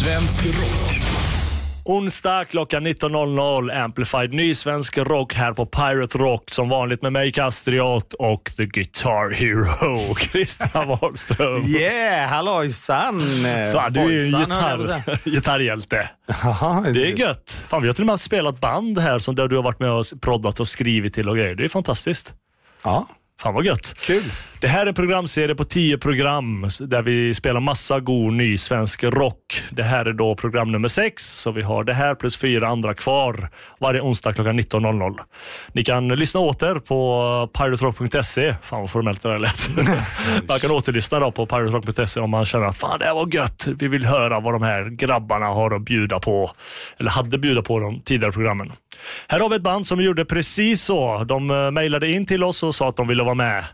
svensk rock. Onsdag klockan 19.00 Amplified ny svensk rock här på Pirate Rock. Som vanligt med mig Kastriot och The Guitar Hero Christian Wahlström. Yeah, hallojsan! Fan, du är ju en gitarr, gitarrhjälte. Det är gött. Fan, vi har till och med spelat band här som där du har varit med och proddat och skrivit till och grejer. Det är fantastiskt. Ja, Fan vad gött. kul. Det här är en programserie på 10 program där vi spelar massa god ny svensk rock. Det här är då program nummer 6, så vi har det här plus fyra andra kvar varje onsdag klockan 19.00. Ni kan lyssna åter på piraterock.se. Fan vad formellt det där lät. man kan återlyssna då på piraterock.se om man känner att fan det här var gött. Vi vill höra vad de här grabbarna har att bjuda på, eller hade bjuda på de tidigare programmen. Här har vi ett band som gjorde precis så. De eh, mejlade in till oss och sa att de ville vara med.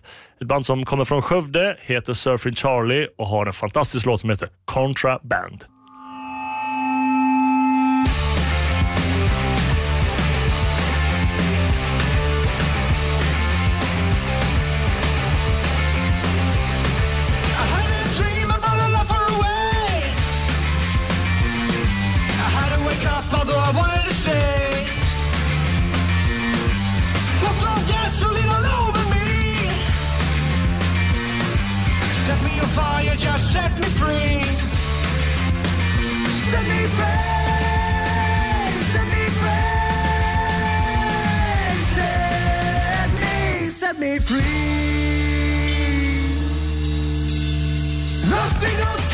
Ett band som kommer från Skövde, heter Surfing Charlie och har en fantastisk låt som heter Contraband. Los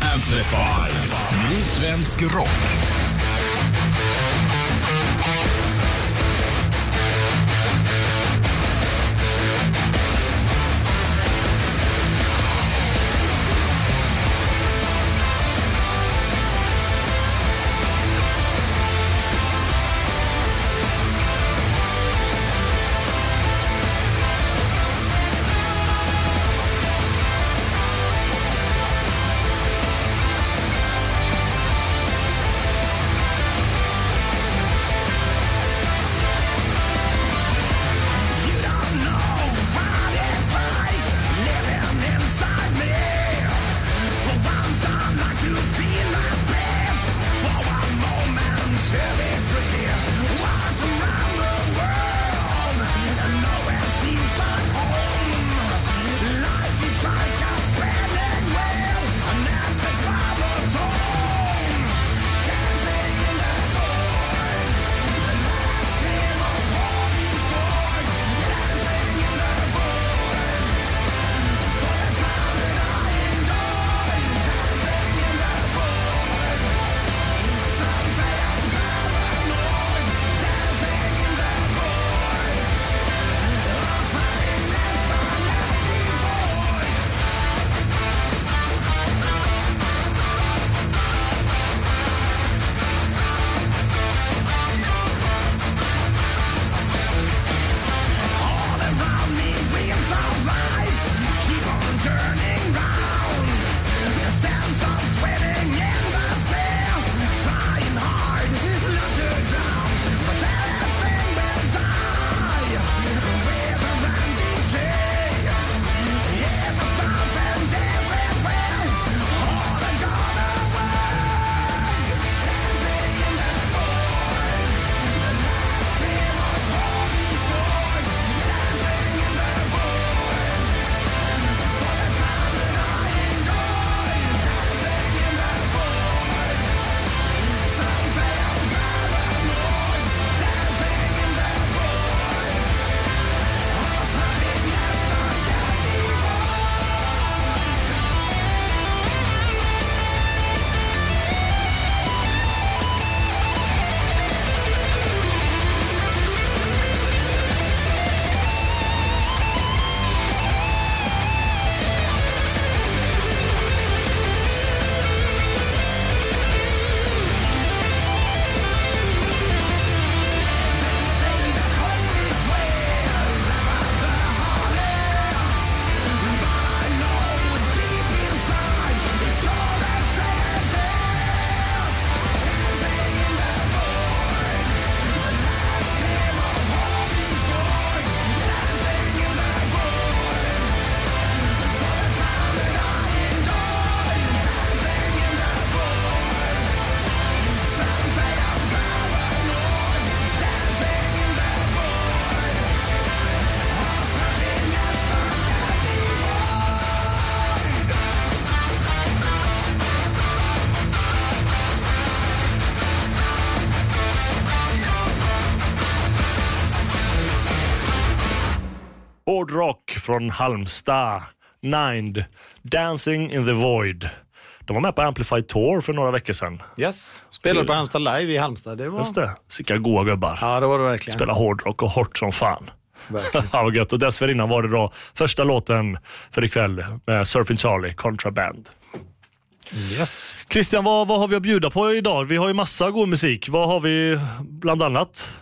Amplify. Ny svensk rock. Från Halmstad. Nined. Dancing in the void. De var med på Amplify Tour för några veckor sedan. Yes. Spelade på Halmstad live i Halmstad. Det var... Just det. Vilka goa gubbar. Ja, det var det verkligen. Spela hårdrock och hårt som fan. Ja, vad gött. Och dessförinnan var det då första låten för ikväll med Surfing Charlie, Contraband. Yes. Christian, vad, vad har vi att bjuda på idag? Vi har ju massa god musik. Vad har vi bland annat?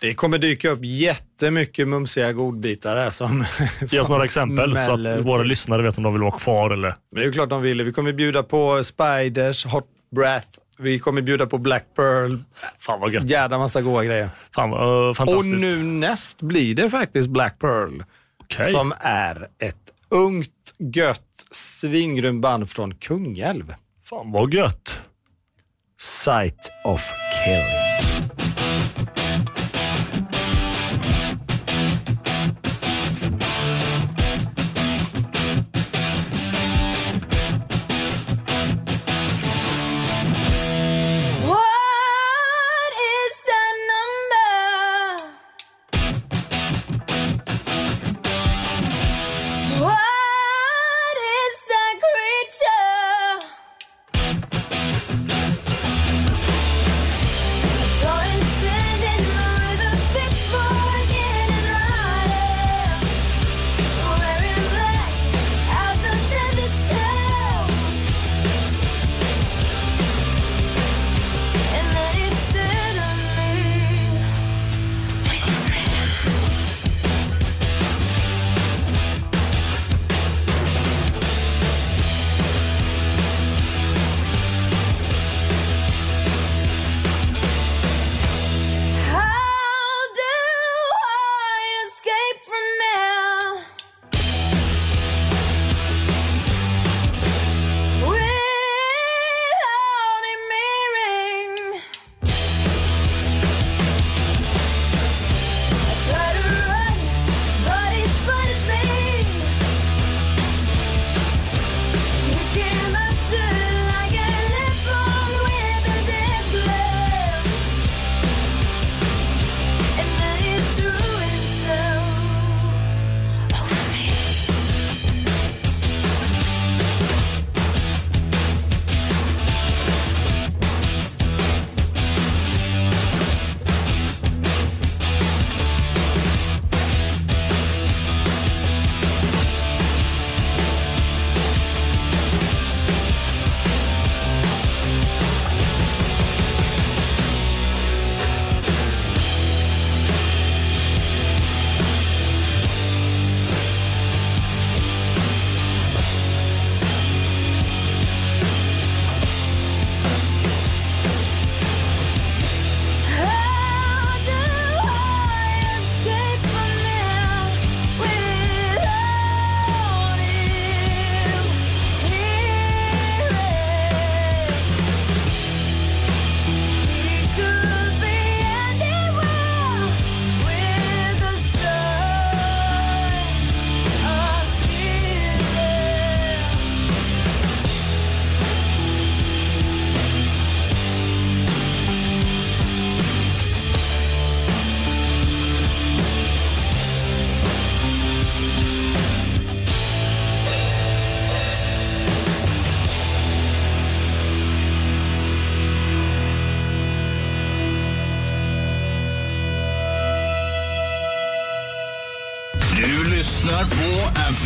Det kommer dyka upp jättemycket mumsiga godbitar här som Ge oss några exempel så att våra lyssnare vet om de vill vara kvar eller... Men det är ju klart de ville. Vi kommer bjuda på Spiders, Hot Breath. Vi kommer bjuda på Black Pearl. Fan vad gött. Jädra massa goda grejer. Fan uh, Och fantastiskt. nu näst blir det faktiskt Black Pearl. Okej. Som är ett ungt, gött, svingrymt band från Kungälv. Fan vad gött. Sight of Killing.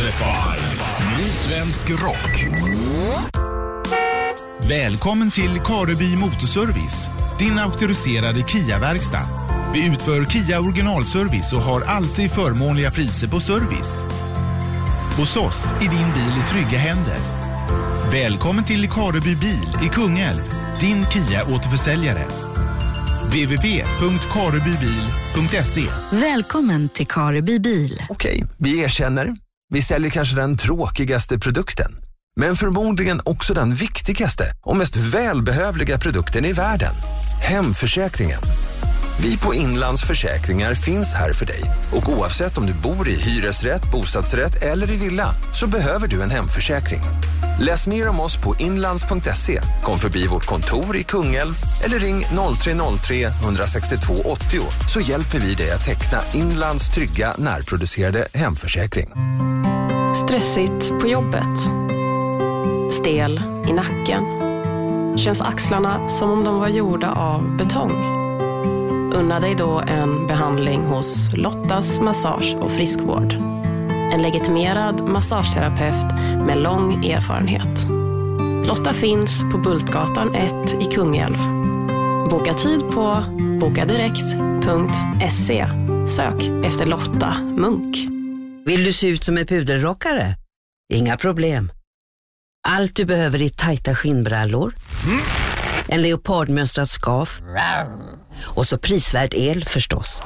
Amplify. Ny svensk rock. Välkommen till Kareby Motorservice, din auktoriserade KIA-verkstad. Vi utför KIA originalservice och har alltid förmånliga priser på service. Hos oss är din bil i trygga händer. Välkommen till Kareby bil i Kungälv, din KIA-återförsäljare. www.karebybil.se Välkommen till Kareby bil. Okej, vi erkänner. Vi säljer kanske den tråkigaste produkten. Men förmodligen också den viktigaste och mest välbehövliga produkten i världen. Hemförsäkringen. Vi på Inlands Försäkringar finns här för dig och oavsett om du bor i hyresrätt, bostadsrätt eller i villa så behöver du en hemförsäkring. Läs mer om oss på inlands.se, kom förbi vårt kontor i Kungälv eller ring 0303 162 80 så hjälper vi dig att teckna Inlands trygga närproducerade hemförsäkring. Stressigt på jobbet. Stel i nacken. Känns axlarna som om de var gjorda av betong. Unna dig då en behandling hos Lottas Massage och Friskvård. En legitimerad massageterapeut med lång erfarenhet. Lotta finns på Bultgatan 1 i Kungälv. Boka tid på bokadirekt.se. Sök efter Lotta Munk. Vill du se ut som en pudelrockare? Inga problem. Allt du behöver är tajta skinnbrallor, en leopardmönstrad skaf och så prisvärd el förstås.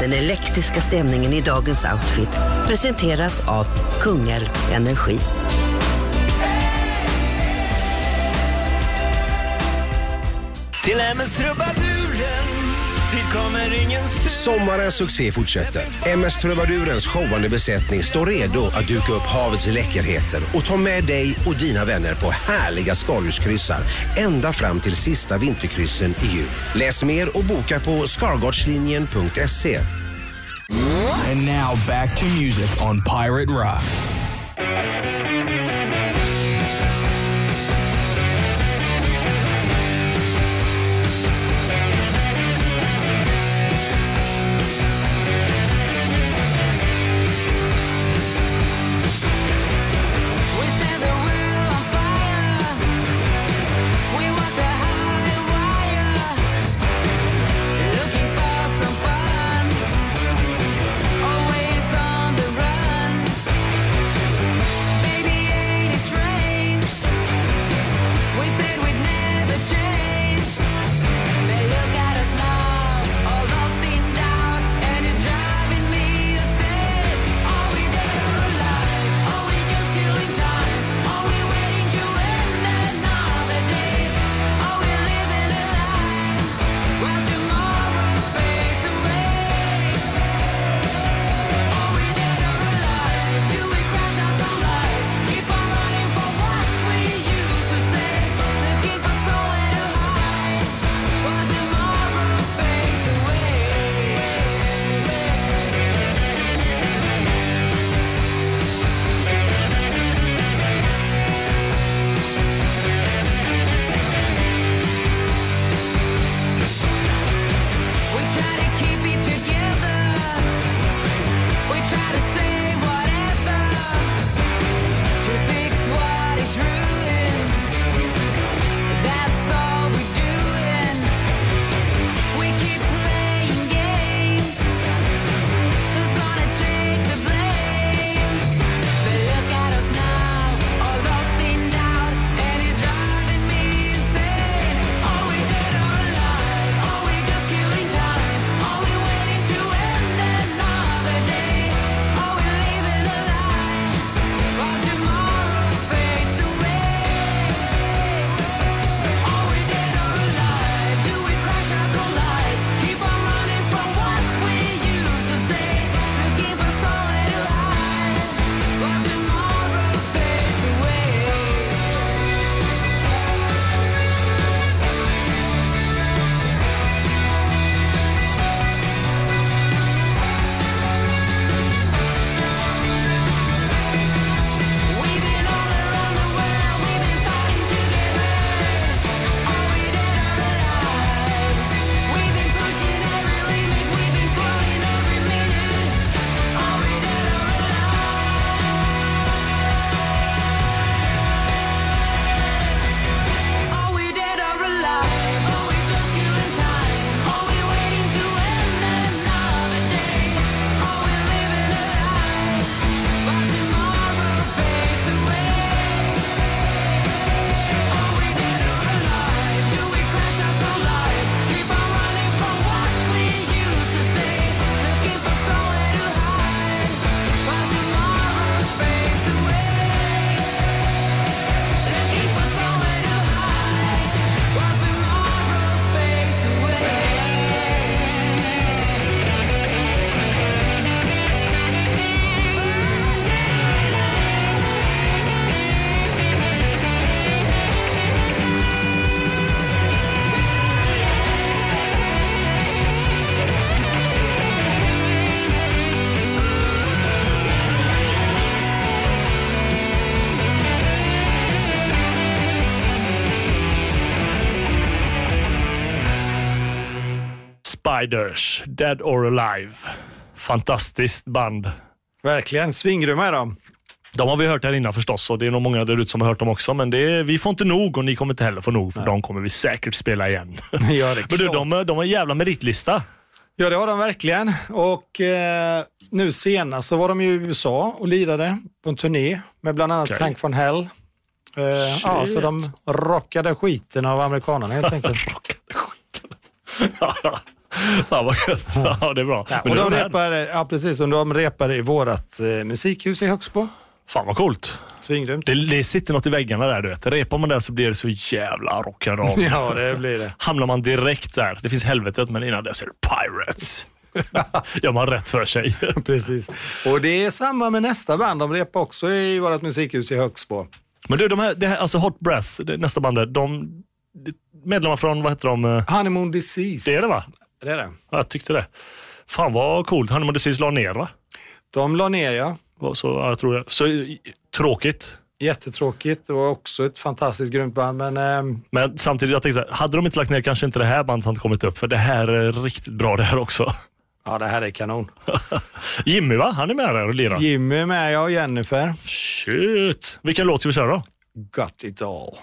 Den elektriska stämningen i dagens outfit presenteras av Kungälv Energi. Till MS trubadur! Sommarens succé fortsätter. MS Trubadurens showande besättning står redo att duka upp havets läckerheter och ta med dig och dina vänner på härliga skaldjurskryssar ända fram till sista vinterkryssen i jul. Läs mer och boka på skargardslinjen.se. And now back to music on Pirate Rock. Spiders, Dead or Alive. Fantastiskt band. Verkligen. Svingrymma är de. De har vi hört här innan förstås och det är nog många där ute som har hört dem också. Men är, vi får inte nog och ni kommer inte heller få nog för de kommer vi säkert spela igen. Ja, Men du, de, de har en jävla meritlista. Ja, det har de verkligen. Och eh, nu senast så var de i USA och lirade på en turné med bland annat Okej. Tank von Hell. Eh, ja, så de rockade skiten av amerikanerna helt enkelt. Fan vad gött. Ja, det är bra. Ja, och de repade, ja, precis, och de repade i vårt eh, musikhus i Högsbo. Fan vad coolt. Svingrymt. Det, det sitter något i väggarna där du vet. Repar man där så blir det så jävla rock'n'roll. Ja, det blir det. Hamnar man direkt där. Det finns helvetet men innan dess är det Pirates. Gör man rätt för sig. Precis. Och det är samma med nästa band. De repar också i vårt musikhus i Högsbo. Men du, de här, det här, alltså Hot Breath, nästa band där, de medlemmar från, vad heter de? Honeymoon Disease. Det är det va? Det är det. Ja, jag tyckte det. Fan vad coolt. Honeymoon Disease la ner va? De la ner, ja. Så, ja, jag tror det. Så tråkigt. Jättetråkigt. Det var också ett fantastiskt grymt band, men ehm, Men samtidigt, jag tänkte så här, hade de inte lagt ner kanske inte det här bandet hade kommit upp. För det här är riktigt bra det här också. ja, det här är kanon. Jimmy va? Han är med där och lirar. Jimmy är med, jag och Jennifer. Shit. Vilken låt ska vi köra då? Got it all.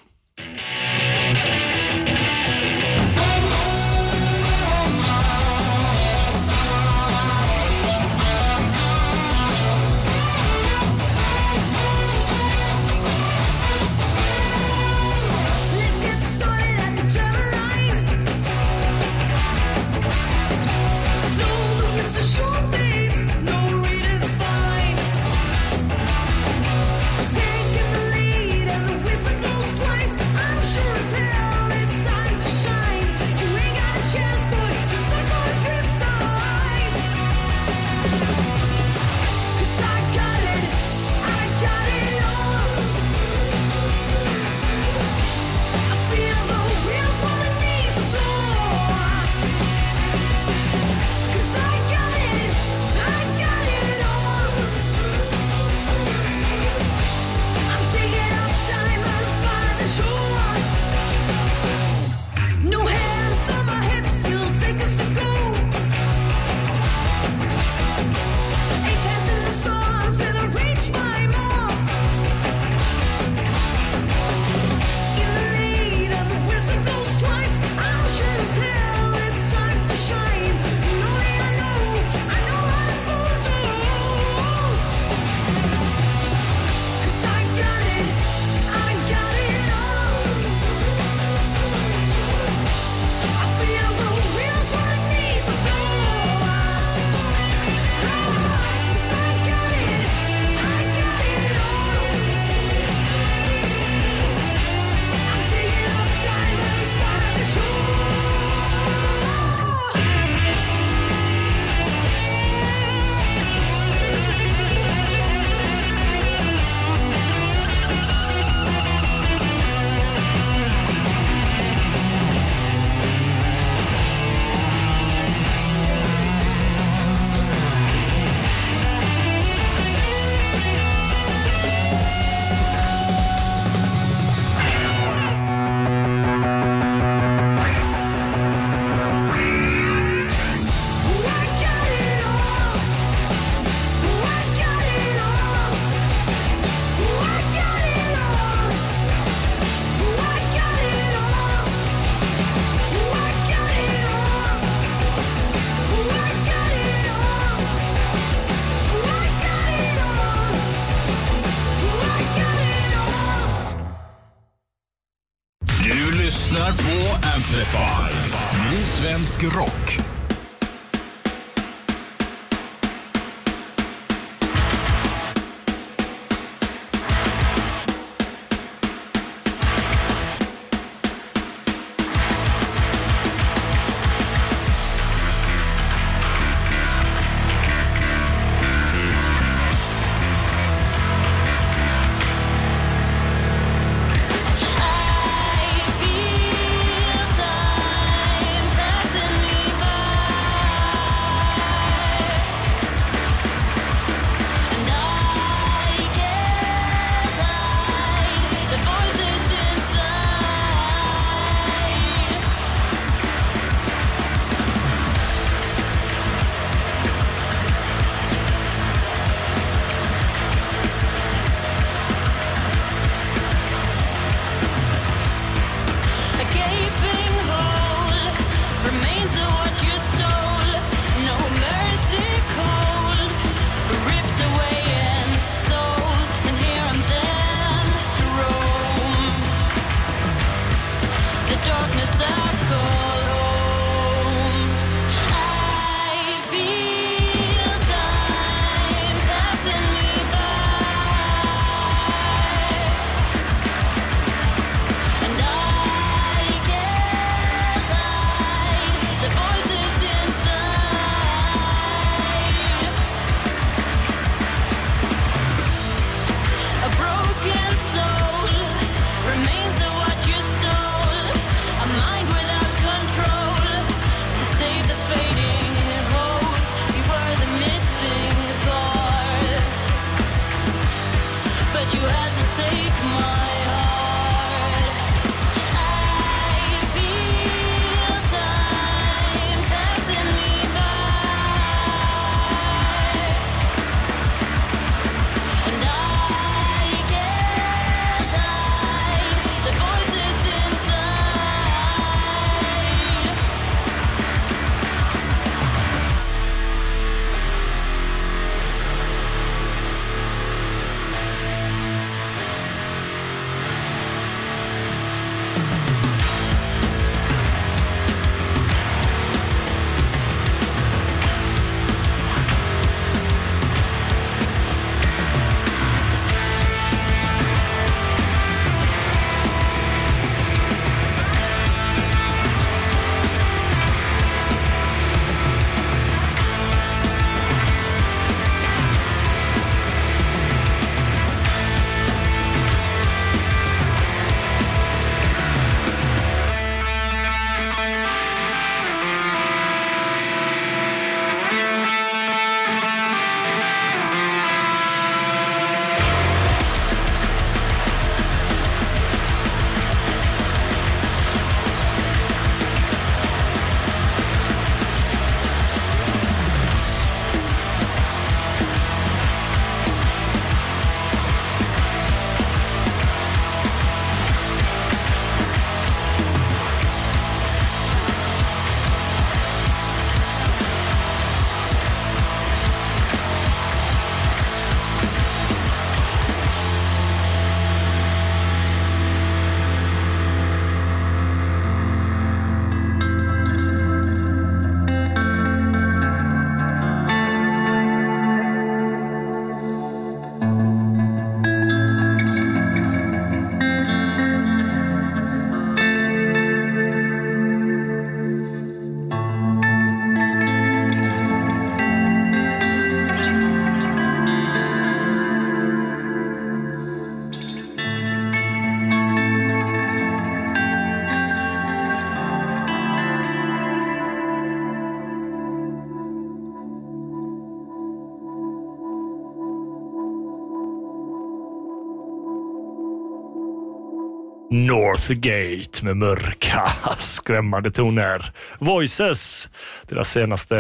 Northgate med mörka, skrämmande toner. Voices, deras senaste,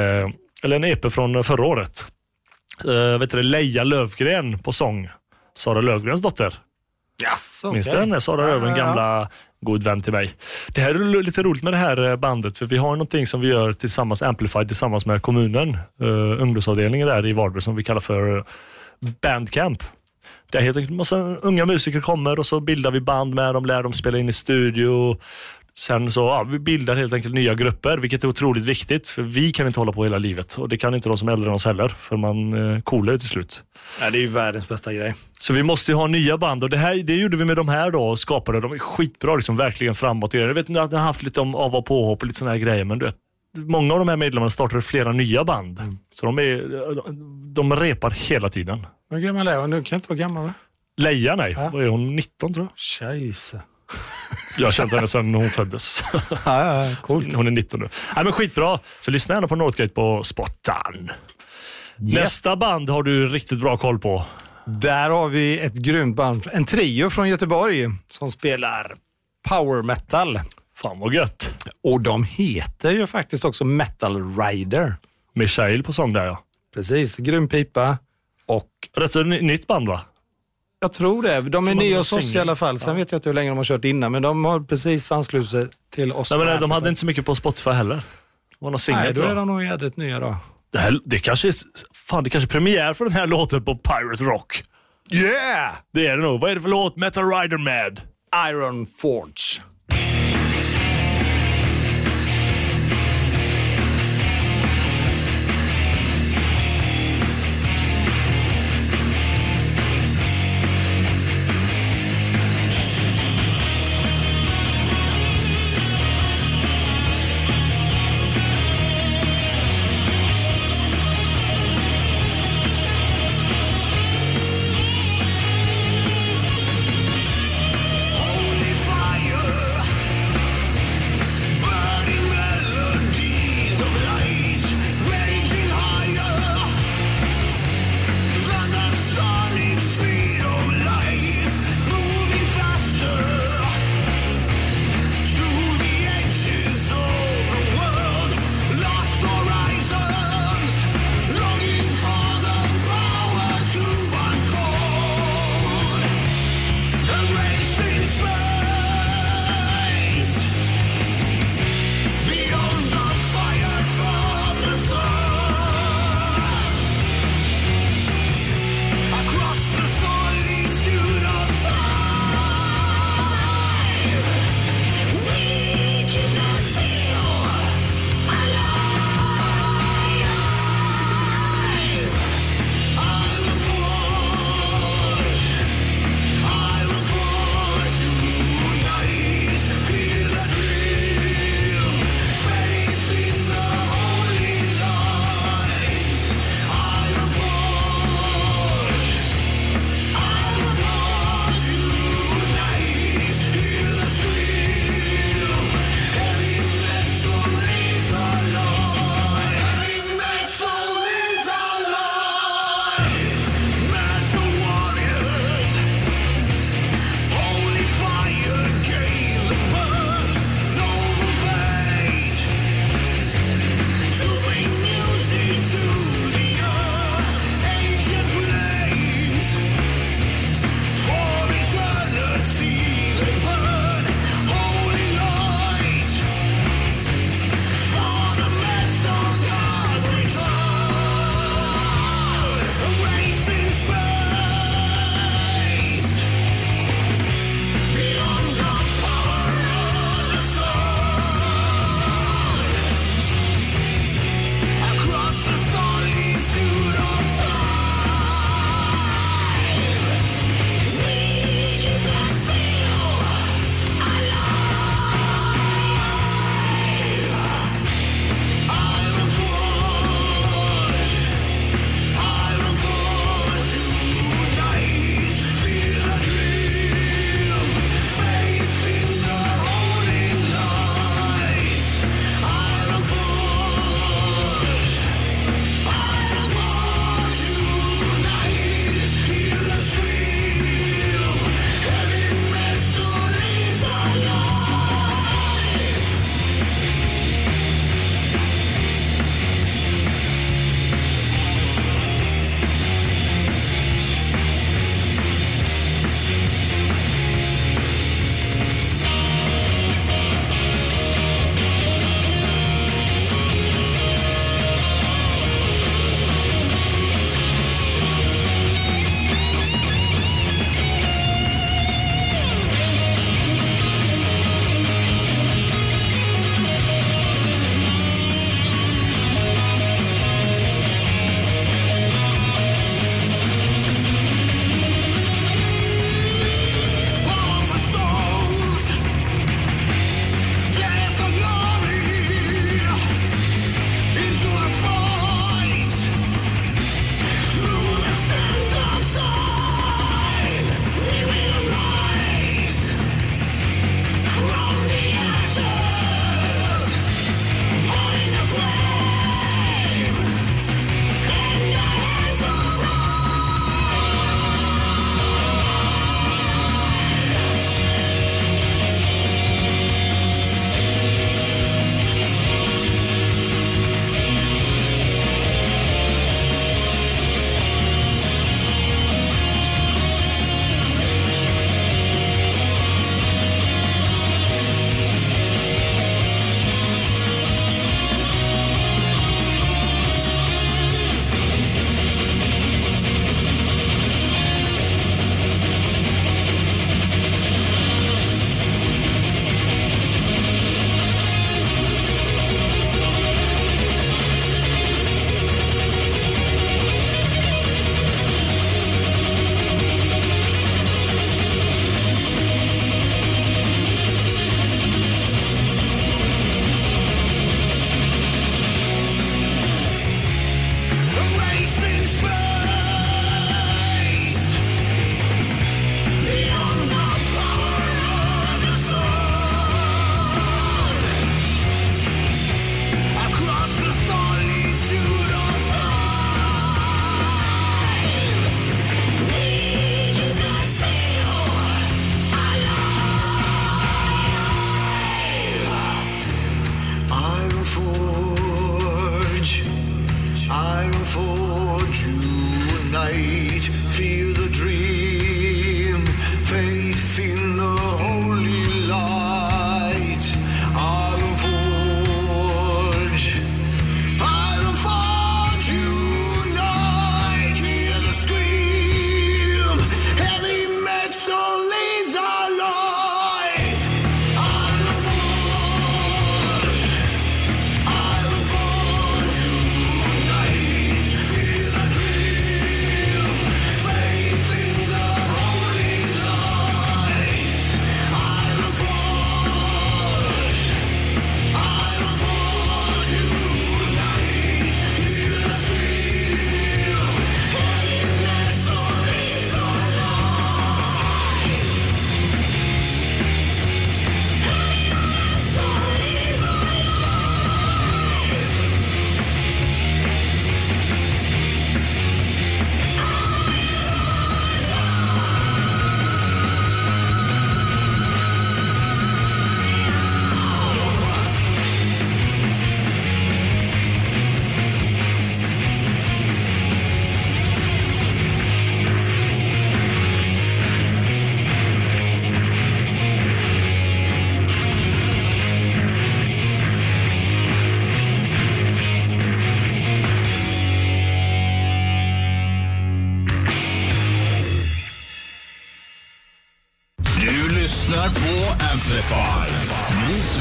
eller en EP från förra året. Uh, vet du, det, Leia Lövgren på sång. Sara Lövgrens dotter. Yes, Minns du den? Sara Lövgren, gamla god vän till mig. Det här är lite roligt med det här eh, bandet, för vi har någonting som vi gör tillsammans, Amplified, tillsammans med kommunen, uh, ungdomsavdelningen där i Varberg som vi kallar för Bandcamp. Där helt enkelt massa unga musiker kommer och så bildar vi band med dem, lär dem spela in i studio. Sen så, ja, vi bildar helt enkelt nya grupper, vilket är otroligt viktigt. För vi kan inte hålla på hela livet och det kan inte de som är äldre än oss heller, för man eh, coolar ju till slut. Ja, det är ju världens bästa grej. Så vi måste ju ha nya band och det, här, det gjorde vi med de här då och skapade. De är skitbra, liksom, verkligen framåt. Jag vet att ni har haft lite om av och påhopp och lite såna här grejer, men du vet, många av de här medlemmarna startar flera nya band. Så de, är, de repar hela tiden. Hur gammal är hon? Du kan inte vara gammal va? Leia, nej. Vad är hon? 19 tror jag. Scheisse. Jag har känt henne sedan hon föddes. Ja, ja, coolt. Hon är 19 nu. Nej, men skitbra. Så lyssna gärna på Northgate på Spottan. Nästa band har du riktigt bra koll på. Där har vi ett grymt band, en trio från Göteborg som spelar power metal. Fan vad gött. Och de heter ju faktiskt också Metal Rider. Michael på sång där ja. Precis, grym pipa och Rätt så ny- nytt band va? jag tror det. De är nya hos oss i alla fall. Sen vet jag inte hur länge de har kört innan, men de har precis anslutit sig till oss. Nej, men nej, de hade inte så mycket på Spotify heller. Det var någon singel Nej, då tror är jag. de nog jädrigt nya då. Det, här, det kanske är, fan, det kanske är premiär för den här låten på Pirate Rock. Yeah! Det är det nog. Vad är det för låt? Metal Rider med? Iron Forge.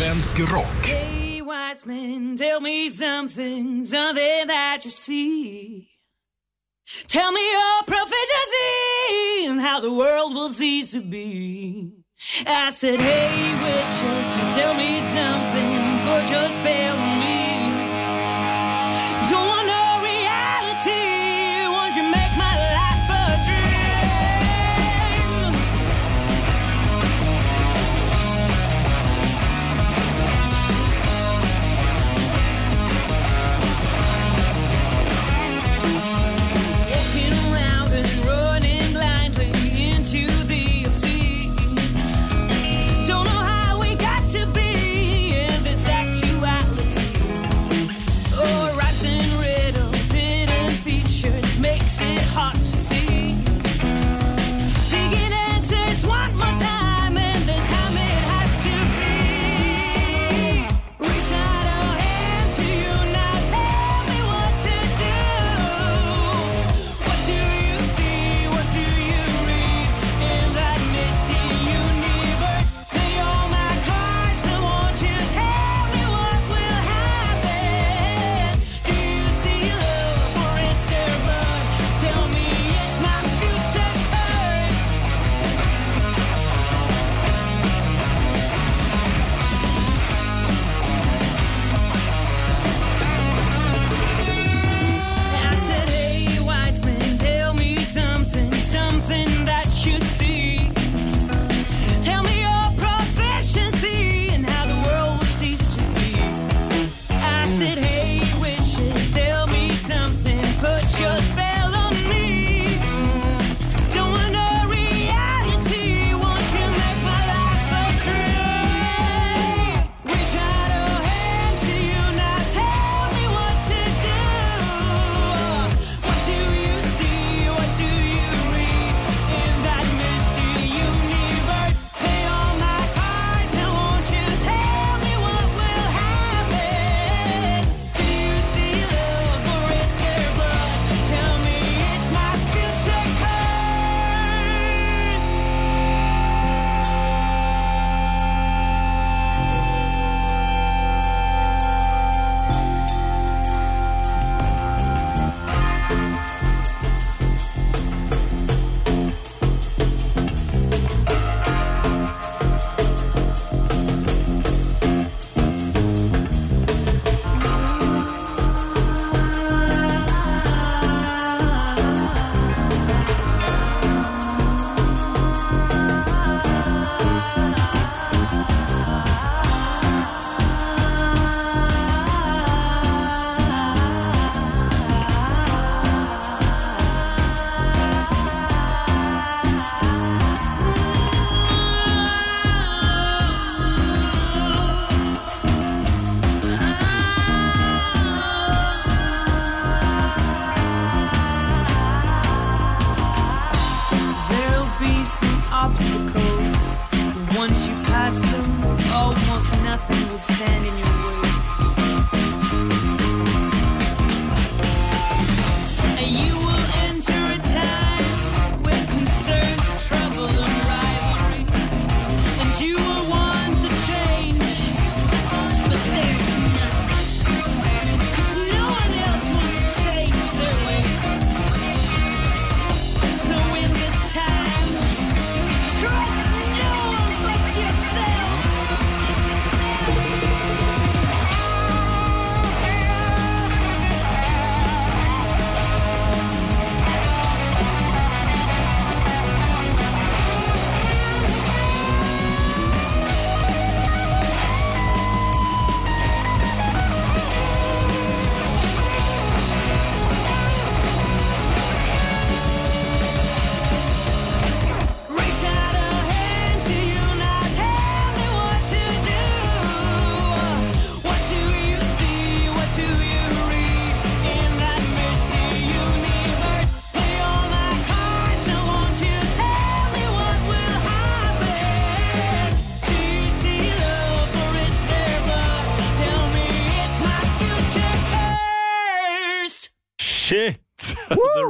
Svensk rock. Hey wise men, tell me something, something that you see. Tell me your proficiency and how the world will cease to be. I said, hey witches, tell me something, put your spell on me.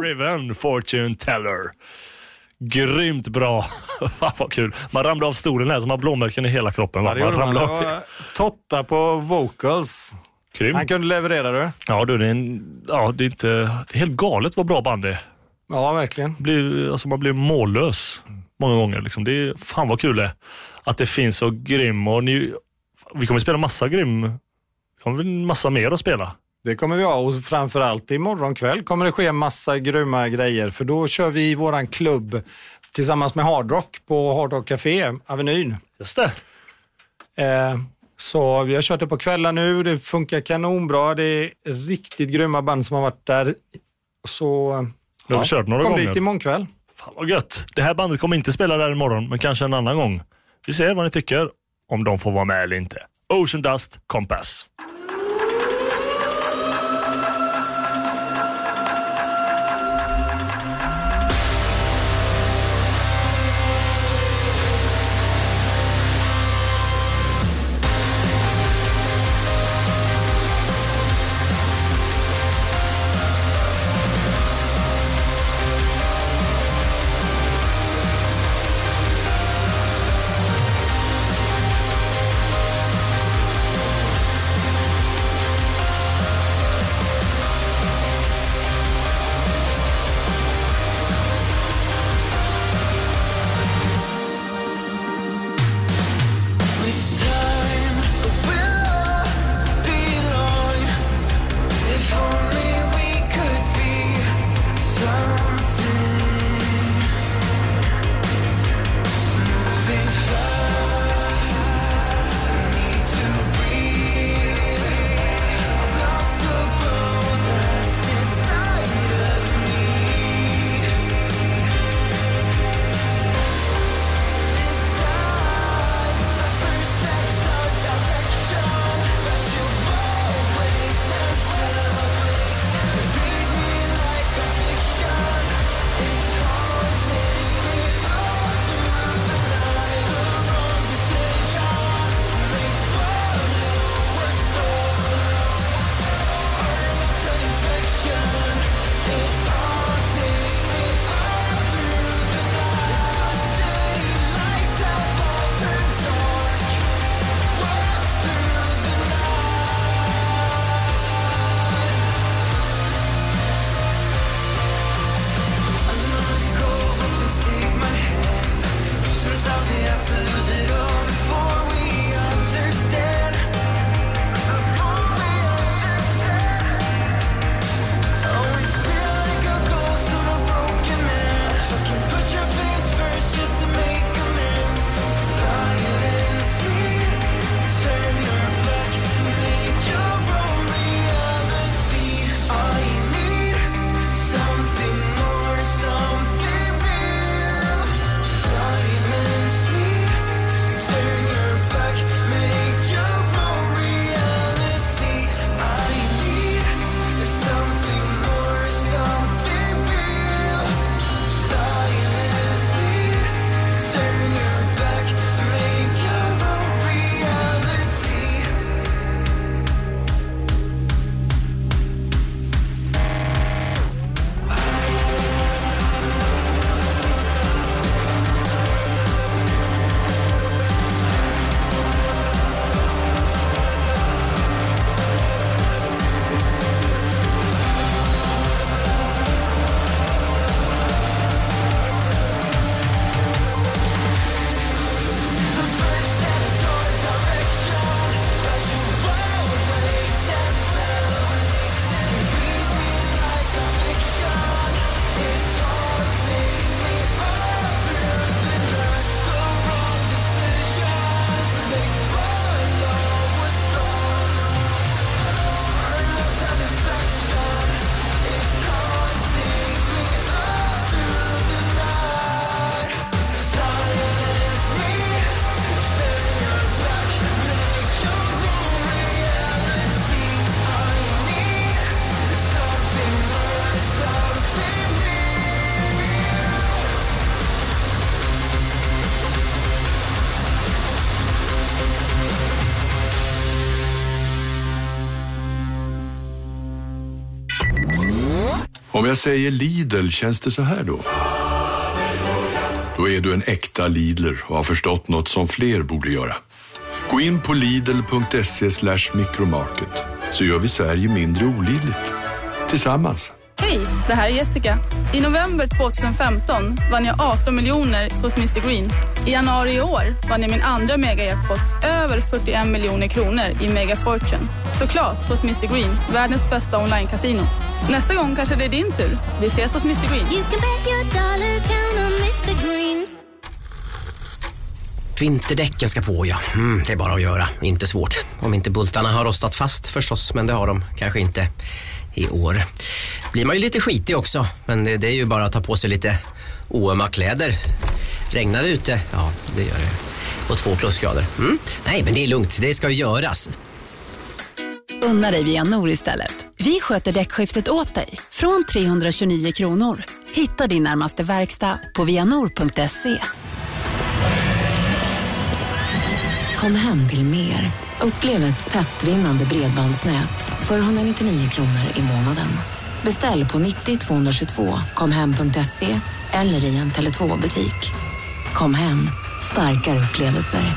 The Riven Fortune Teller. Grymt bra. Fan vad kul. Man ramlade av stolen här som har blåmärken i hela kroppen. Va? Man ramlade av. Totta på vocals. Grym. Han kunde leverera du. Ja, du, det, är en, ja, det är inte... Det är helt galet vad bra band det är. Ja, verkligen. blir, alltså man blir mållös många gånger. Liksom. Det är, fan vad kul det är. Att det finns så grym och ni, vi kommer spela massa grym. Vi har väl massa mer att spela. Det kommer vi ha och framförallt imorgon kväll kommer det ske massa grymma grejer för då kör vi våran klubb tillsammans med Hardrock på Hardrock Café, Avenyn. Just det. Eh, så vi har kört det på kvällar nu, det funkar kanonbra. Det är riktigt grymma band som har varit där. Så Du har kört några kom gånger. dit imorgon kväll. Fan vad gött. Det här bandet kommer inte spela där imorgon, men kanske en annan gång. Vi ser vad ni tycker, om de får vara med eller inte. Ocean Dust Compass. Om jag säger Lidl, känns det så här då? Då är du en äkta Lidler och har förstått något som fler borde göra. Gå in på lidl.se slash micromarket så gör vi Sverige mindre olidligt. Tillsammans. Hej, det här är Jessica. I november 2015 vann jag 18 miljoner hos Mr Green. I januari i år vann jag min andra megajackpot över 41 miljoner kronor i Mega Fortune. Såklart hos Mr Green, världens bästa online-casino. Nästa gång kanske det är din tur. Vi ses hos Mr Green. You can bet your dollar count on Mr Green. Vinterdäcken ska på ja. Mm, det är bara att göra. Inte svårt. Om inte bultarna har rostat fast förstås, men det har de kanske inte i år. Blir man ju lite skitig också, men det, det är ju bara att ta på sig lite oömma kläder. Regnar det ute? Ja, det gör det. Och två plusgrader. Mm. Nej, men det är lugnt. Det ska ju göras. Unna dig Vianor istället. Vi sköter däckskiftet åt dig från 329 kronor. Hitta din närmaste verkstad på vianor.se. Kom hem till mer. Upplev ett testvinnande bredbandsnät för 199 kronor i månaden. Beställ på 90 222 komhem.se eller i en Tele2-butik. Kom hem, starkare upplevelser.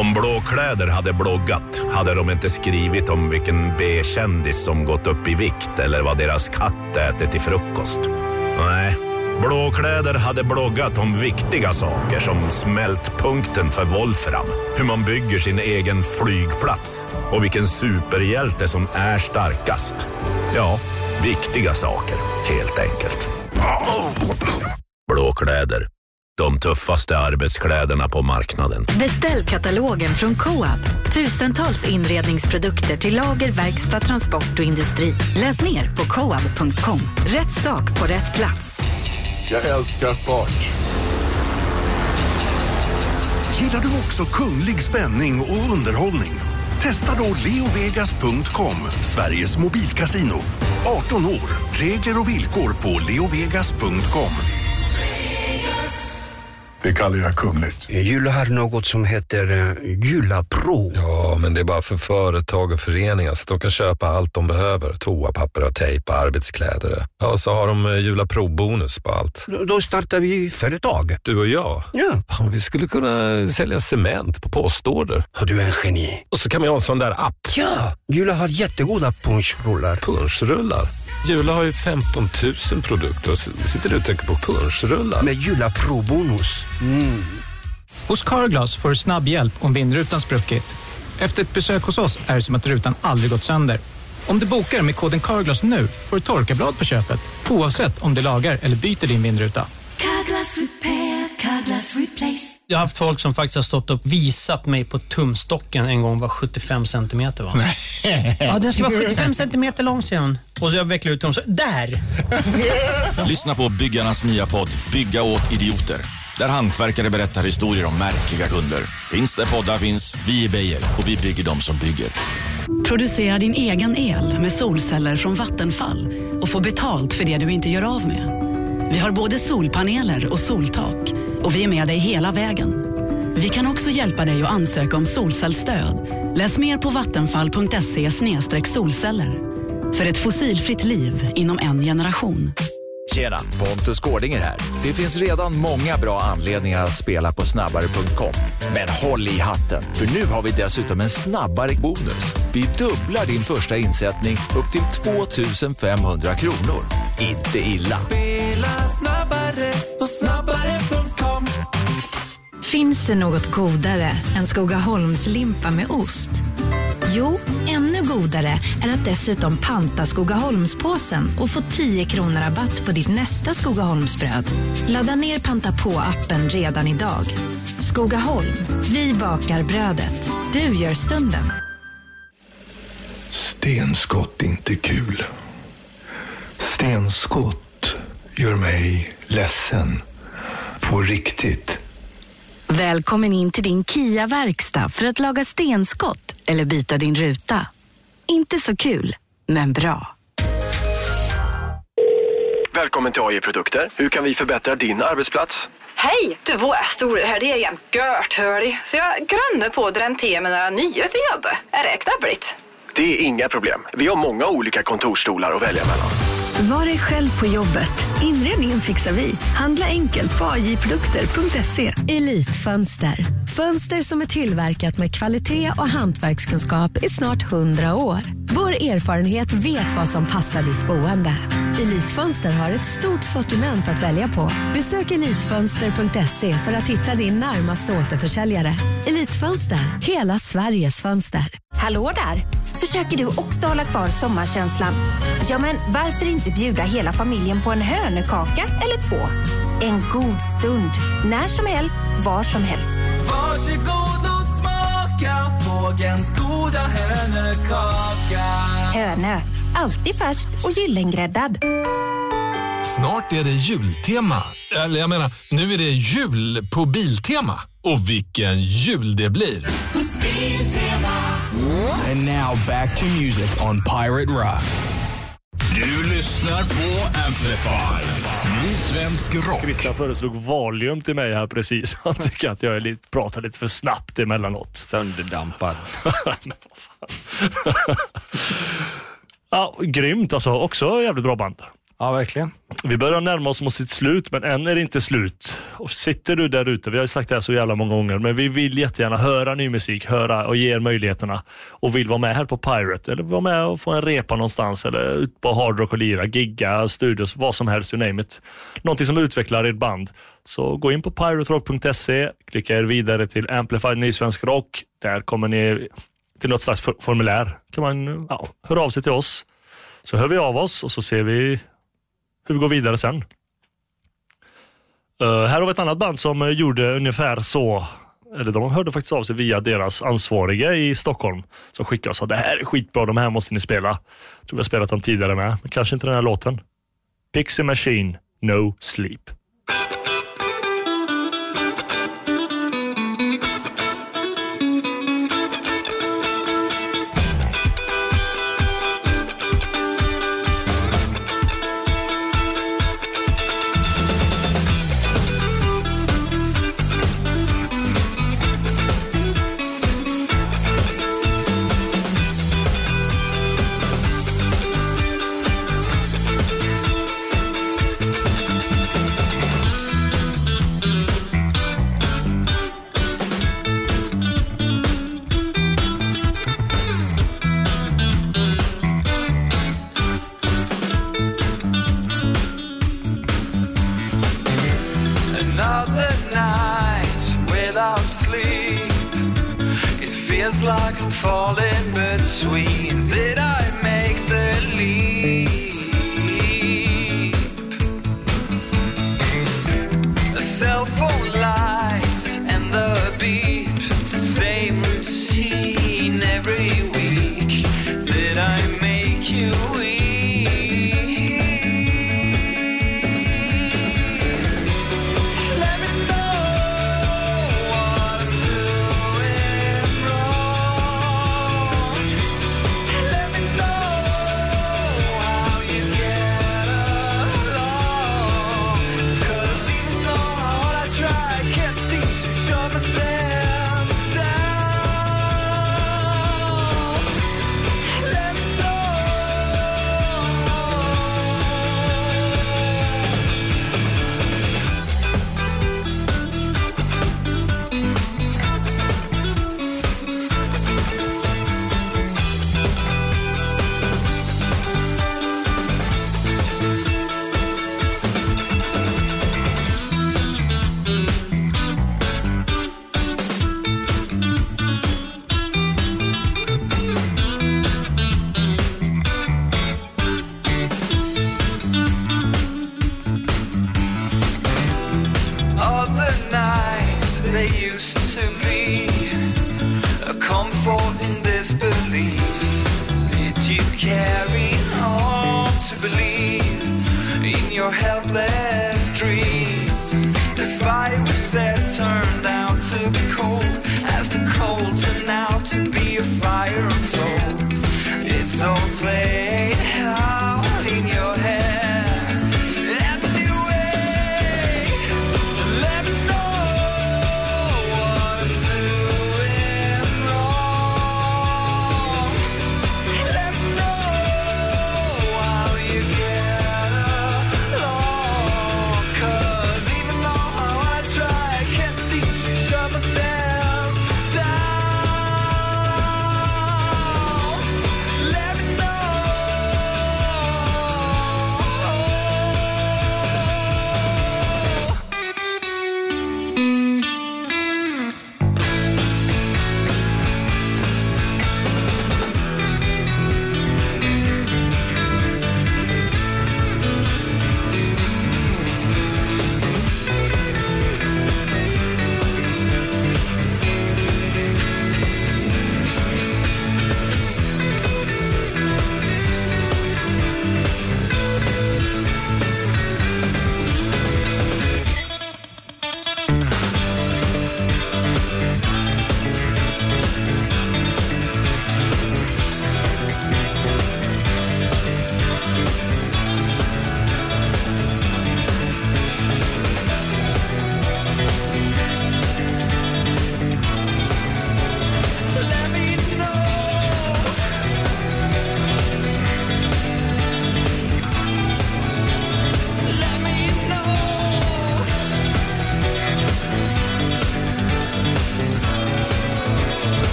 Om Blåkläder hade bloggat hade de inte skrivit om vilken B-kändis som gått upp i vikt eller vad deras katt äter till frukost. Nej, Blåkläder hade bloggat om viktiga saker som smältpunkten för Wolfram, hur man bygger sin egen flygplats och vilken superhjälte som är starkast. Ja, viktiga saker, helt enkelt. Blåkläder. De tuffaste arbetskläderna på marknaden. Beställ katalogen från Co-op. Tusentals inredningsprodukter till lager, verkstad, transport och industri. Läs mer på coop.com. Rätt sak på rätt plats. Jag älskar fart. Gillar du också kunglig spänning och underhållning? Testa då leovegas.com, Sveriges mobilkasino. 18 år, regler och villkor på leovegas.com. Det kallar jag kungligt. Jula har något som heter uh, Jula Pro. Ja, men det är bara för företag och föreningar så att de kan köpa allt de behöver. Toapapper och tejp och arbetskläder. Ja, och så har de eh, Jula Pro-bonus på allt. Då- startar vi företag. Du och jag? Ja. Fan, vi skulle kunna sälja cement på postorder. Du är en geni. Och så kan ju ha en sån där app. Ja, Jula har jättegoda punschrullar. Punschrullar? Jula har ju 15 000 produkter sitter du och tänker på punschrullar. Med Jula Pro-bonus. Mm. Hos Carglass får du snabb hjälp om vindrutan spruckit. Efter ett besök hos oss är det som att rutan aldrig gått sönder. Om du bokar med koden Carglass nu får du torkarblad på köpet oavsett om du lagar eller byter din vindruta. Carglass repair, Carglass replace. Jag har haft folk som faktiskt har stått och visat mig på tumstocken en gång var 75 centimeter var. Ja, den ska vara 75 centimeter lång, säger hon. Och så jag vecklar ut dem så där! Lyssna på byggarnas nya podd Bygga åt idioter. Där hantverkare berättar historier om märkliga kunder. Finns det poddar finns, vi är Beijer och vi bygger dem som bygger. Producera din egen el med solceller från Vattenfall och få betalt för det du inte gör av med. Vi har både solpaneler och soltak och vi är med dig hela vägen. Vi kan också hjälpa dig att ansöka om solcellsstöd. Läs mer på vattenfall.se solceller. För ett fossilfritt liv inom en generation. Tjena, Pontus Gårdinger här. Det finns redan många bra anledningar att spela på snabbare.com. Men håll i hatten, för nu har vi dessutom en snabbare bonus. Vi dubblar din första insättning upp till 2 500 kronor. Inte illa. Spela snabbare på snabbare.com. Finns det något godare än Skogaholmslimpa med ost? Jo, ännu godare är att dessutom panta Skogaholmspåsen och få 10 kronor rabatt på ditt nästa Skogaholmsbröd. Ladda ner Panta på-appen redan idag. Skogaholm, vi bakar brödet. Du gör stunden. Stenskott är inte kul. Stenskott gör mig ledsen. På riktigt. Välkommen in till din Kia-verkstad för att laga stenskott eller byta din ruta. Inte så kul, men bra. Välkommen till AJ Produkter. Hur kan vi förbättra din arbetsplats? Hej! Du, våra stolar här det är jämt görthörlig. Så jag grunnar på att drämma till med några nya till jobbet. Är det knappt? Det är inga problem. Vi har många olika kontorsstolar att välja mellan. Var dig själv på jobbet. Inredningen fixar vi. Handla enkelt på ajprodukter.se. Elitfönster. Fönster som är tillverkat med kvalitet och hantverkskunskap i snart 100 år. Vår erfarenhet vet vad som passar ditt boende. Elitfönster har ett stort sortiment att välja på. Besök elitfönster.se för att hitta din närmaste återförsäljare. Elitfönster, hela Sveriges fönster. Hallå där! Försöker du också hålla kvar sommarkänslan? Ja, men varför inte bjuda hela familjen på en hönökaka eller två? En god stund, när som helst, var som helst. Varsågod, låt smaka Pågens goda hönökaka. Hönö, alltid färsk och gyllengräddad. Snart är det jultema. Eller jag menar, nu är det jul på Biltema. Och vilken jul det blir! And now back to music on Pirate Rock. Du lyssnar på Amplify. Ny svensk rock. Christian föreslog Valium till mig här precis. Han tycker att jag är lite, pratar lite för snabbt emellanåt. Sönderdampad. Ja, grymt alltså. Också jävligt bra band. Ja, verkligen. Vi börjar närma oss mot sitt slut, men än är det inte slut. Och sitter du där ute, vi har ju sagt det här så jävla många gånger, men vi vill jättegärna höra ny musik, höra och ge er möjligheterna. Och vill vara med här på Pirate, eller vara med och få en repa någonstans, eller ut på Hard Rock och lira, gigga, studios, vad som helst, you name it. Någonting som utvecklar ert band. Så gå in på piraterock.se, klicka er vidare till Amplified Nysvensk Rock. Där kommer ni till något slags formulär. kan man ja, höra av sig till oss. Så hör vi av oss och så ser vi hur vi går vidare sen. Uh, här har vi ett annat band som eh, gjorde ungefär så. Eller de hörde faktiskt av sig via deras ansvariga i Stockholm. Som skickade och sa det här är skitbra, de här måste ni spela. Jag tror vi har spelat dem tidigare med, men kanske inte den här låten. Pixie Machine, No Sleep.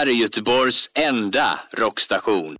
Här är Göteborgs enda rockstation.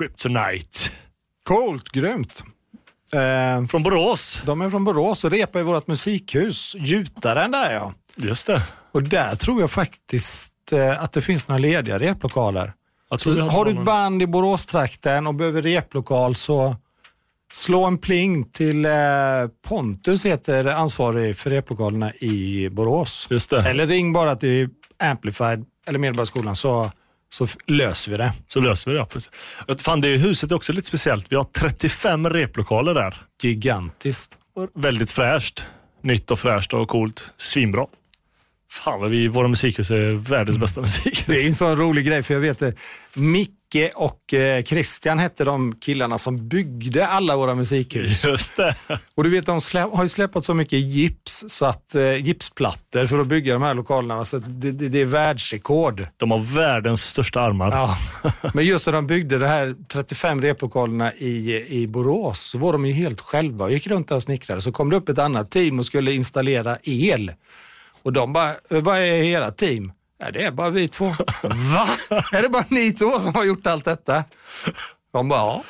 Kryptonite. Coolt, grymt. Eh, från Borås. De är från Borås och repar i vårt musikhus. Gjutaren där ja. Just det. Och där tror jag faktiskt eh, att det finns några lediga replokaler. Så har du ett band i Boråstrakten och behöver replokal så slå en pling till eh, Pontus heter ansvarig för replokalerna i Borås. Just det. Eller ring bara till Amplified eller Medborgarskolan så, så löser vi det. Så löser vi det. ja, Precis. Fan, det huset är också lite speciellt. Vi har 35 replokaler där. Gigantiskt. Väldigt fräscht. Nytt och fräscht och coolt. Svinbra. Fan vad vi, våra musikhus är världens bästa musikhus. Det är en sån rolig grej, för jag vet det. Micke och eh, Christian hette de killarna som byggde alla våra musikhus. Just det. Och du vet, de har ju släppt så mycket gips, så att, eh, gipsplattor för att bygga de här lokalerna. Så det, det, det är världsrekord. De har världens största armar. Ja. Men just när de byggde de här 35 replokalerna i, i Borås så var de ju helt själva och gick runt där och snickrade. Så kom det upp ett annat team och skulle installera el. Och de bara, vad är era team? Ja, det är bara vi två. Va? Är det bara ni två som har gjort allt detta? De bara, ja.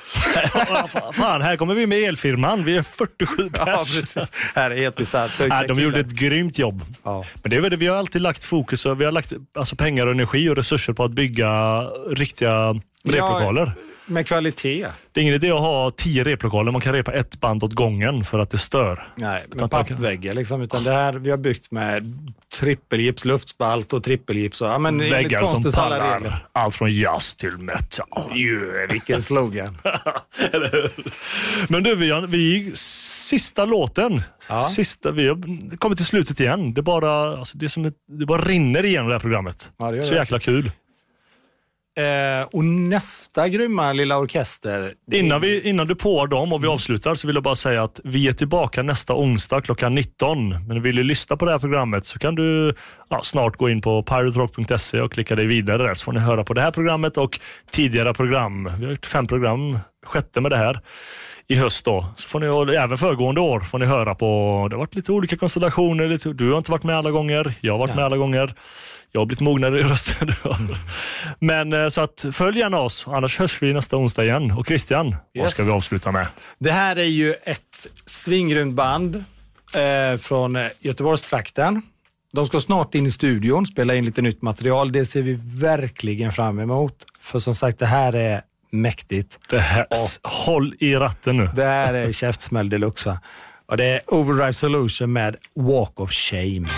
Fan, här kommer vi med elfirman. Vi är 47 pers. Ja, precis. Här är helt bisarrt. Nej, de gjorde ett grymt jobb. Men det är väl det, vi har alltid lagt fokus vi har lagt alltså, pengar, och energi och resurser på att bygga riktiga replokaler. Med kvalitet. Det är ingen idé att ha tio replokaler. Man kan repa ett band åt gången för att det stör. Nej, Utan med pappväggar liksom. Utan det här vi har byggt med trippelgips, luftspalt och trippelgips. Och, ja, men Väggar som pallar. Allt från jazz till metal. Yeah, vilken slogan. Eller hur? Men du, vi, vi sista låten. Sista, vi har kommit till slutet igen. Det bara, alltså, det är som ett, det bara rinner igenom det här programmet. Ja, det Så jäkla kul. Eh, och nästa grymma lilla orkester. Innan, vi, innan du påar dem och vi avslutar så vill jag bara säga att vi är tillbaka nästa onsdag klockan 19. Men vill du lyssna på det här programmet så kan du ja, snart gå in på piraterock.se och klicka dig vidare där så får ni höra på det här programmet och tidigare program. Vi har gjort fem program, sjätte med det här i höst då. Så får ni, även föregående år får ni höra på, det har varit lite olika konstellationer. Lite, du har inte varit med alla gånger, jag har varit med alla gånger. Jag har blivit mognare i rösten. har. Men eh, så att följ gärna oss, annars hörs vi nästa onsdag igen. Och Christian, vad Yes. ska vi avsluta med? Det här är ju ett svingrymt band eh, från eh, Göteborgstrakten. De ska snart in i studion, spela in lite nytt material. Det ser vi verkligen fram emot. För som sagt, det här är mäktigt. Det här, håll i ratten nu. Det här är käftsmäll deluxe. Och det är Overdrive Solution med Walk of Shame.